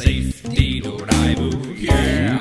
safety, don't I? Yeah.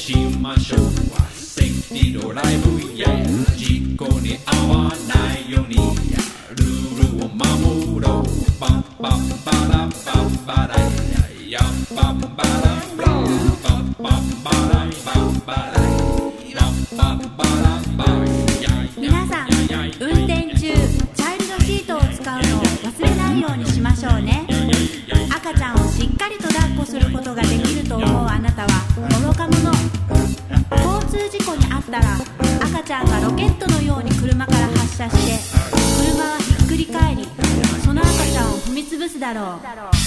しましょう。セティドライブイー事故に合わない。だろう。